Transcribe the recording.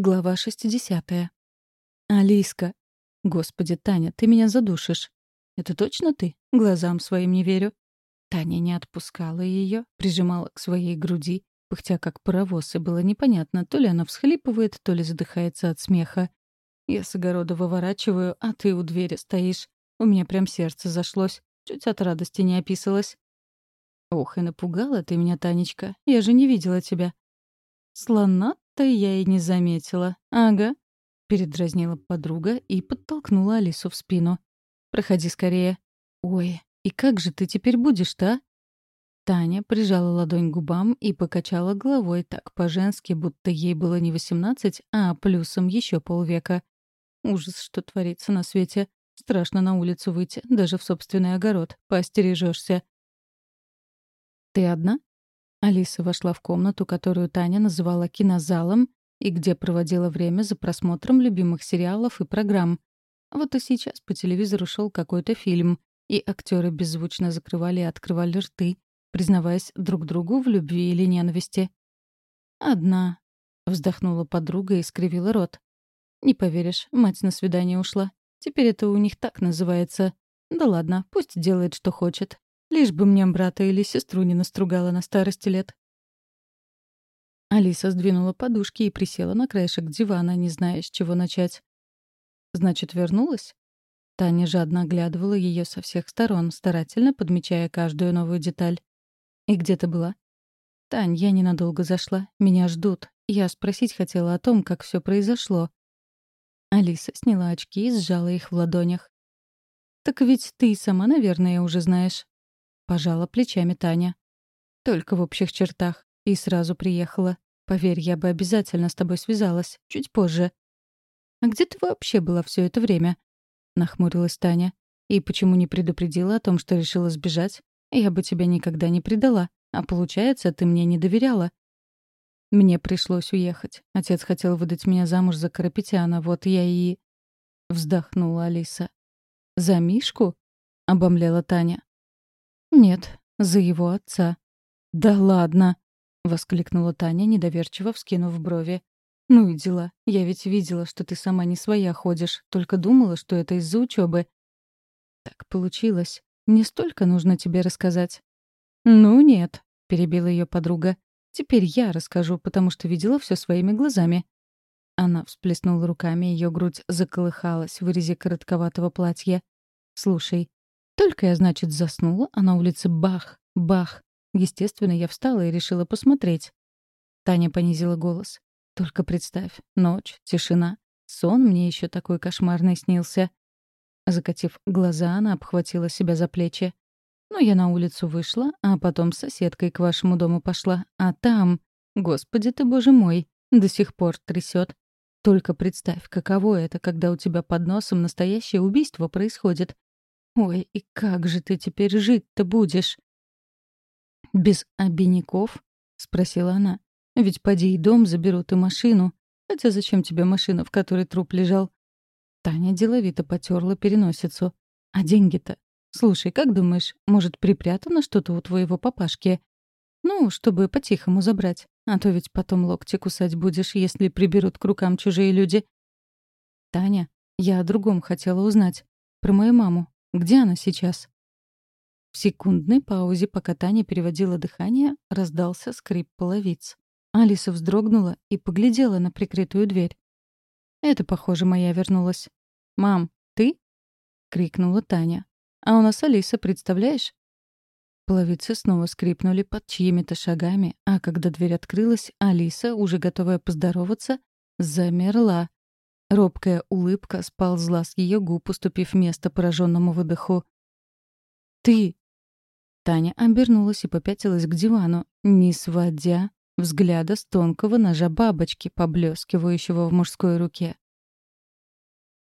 Глава 60. Алиска. Господи, Таня, ты меня задушишь. Это точно ты? Глазам своим не верю. Таня не отпускала ее, прижимала к своей груди, пыхтя как паровоз, и было непонятно, то ли она всхлипывает, то ли задыхается от смеха. Я с огорода выворачиваю, а ты у двери стоишь. У меня прям сердце зашлось, чуть от радости не описалось. Ох, и напугала ты меня, Танечка, я же не видела тебя. Слона это я и не заметила. Ага. Передразнила подруга и подтолкнула Алису в спину. Проходи скорее. Ой, и как же ты теперь будешь-то, а? Таня прижала ладонь к губам и покачала головой так по-женски, будто ей было не восемнадцать, а плюсом еще полвека. Ужас, что творится на свете. Страшно на улицу выйти, даже в собственный огород. Поостережешься. «Ты одна?» Алиса вошла в комнату, которую Таня называла кинозалом, и где проводила время за просмотром любимых сериалов и программ. Вот и сейчас по телевизору шел какой-то фильм, и актеры беззвучно закрывали и открывали рты, признаваясь друг другу в любви или ненависти. «Одна», — вздохнула подруга и скривила рот. «Не поверишь, мать на свидание ушла. Теперь это у них так называется. Да ладно, пусть делает, что хочет. Лишь бы мне брата или сестру не настругала на старости лет. Алиса сдвинула подушки и присела на краешек дивана, не зная, с чего начать. «Значит, вернулась?» Таня жадно оглядывала ее со всех сторон, старательно подмечая каждую новую деталь. «И где ты была?» «Тань, я ненадолго зашла. Меня ждут. Я спросить хотела о том, как все произошло». Алиса сняла очки и сжала их в ладонях. «Так ведь ты сама, наверное, уже знаешь». Пожала плечами Таня. Только в общих чертах. И сразу приехала. Поверь, я бы обязательно с тобой связалась. Чуть позже. «А где ты вообще была все это время?» Нахмурилась Таня. «И почему не предупредила о том, что решила сбежать? Я бы тебя никогда не предала. А получается, ты мне не доверяла». Мне пришлось уехать. Отец хотел выдать меня замуж за Карапетяна, вот я и... Вздохнула Алиса. «За Мишку?» — обомлела Таня. «Нет, за его отца». «Да ладно!» — воскликнула Таня, недоверчиво вскинув брови. «Ну и дела. Я ведь видела, что ты сама не своя ходишь, только думала, что это из-за учебы. «Так получилось. Мне столько нужно тебе рассказать». «Ну нет», — перебила ее подруга. «Теперь я расскажу, потому что видела все своими глазами». Она всплеснула руками, ее грудь заколыхалась в вырезе коротковатого платья. «Слушай, только я, значит, заснула, а на улице бах, бах. Естественно, я встала и решила посмотреть. Таня понизила голос. Только представь, ночь, тишина. Сон мне еще такой кошмарный снился. Закатив глаза, она обхватила себя за плечи. Ну, я на улицу вышла, а потом с соседкой к вашему дому пошла. А там... Господи ты, боже мой, до сих пор трясет. Только представь, каково это, когда у тебя под носом настоящее убийство происходит. Ой, и как же ты теперь жить-то будешь? Без обиняков? спросила она. Ведь поди и дом заберут и машину. Хотя зачем тебе машина, в которой труп лежал? Таня деловито потерла переносицу. А деньги-то? Слушай, как думаешь, может, припрятано что-то у твоего папашки? Ну, чтобы по-тихому забрать. А то ведь потом локти кусать будешь, если приберут к рукам чужие люди. Таня, я о другом хотела узнать. Про мою маму. Где она сейчас?» В секундной паузе, пока Таня переводила дыхание, раздался скрип половиц. Алиса вздрогнула и поглядела на прикрытую дверь. «Это, похоже, моя вернулась. Мам, ты?» — крикнула Таня. «А у нас Алиса, представляешь?» Половицы снова скрипнули под чьими-то шагами, а когда дверь открылась, Алиса, уже готовая поздороваться, замерла, Робкая улыбка сползла с ее губ, уступив место пораженному выдоху. «Ты!» Таня обернулась и попятилась к дивану, не сводя взгляда с тонкого ножа бабочки, поблескивающего в мужской руке.